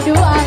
起步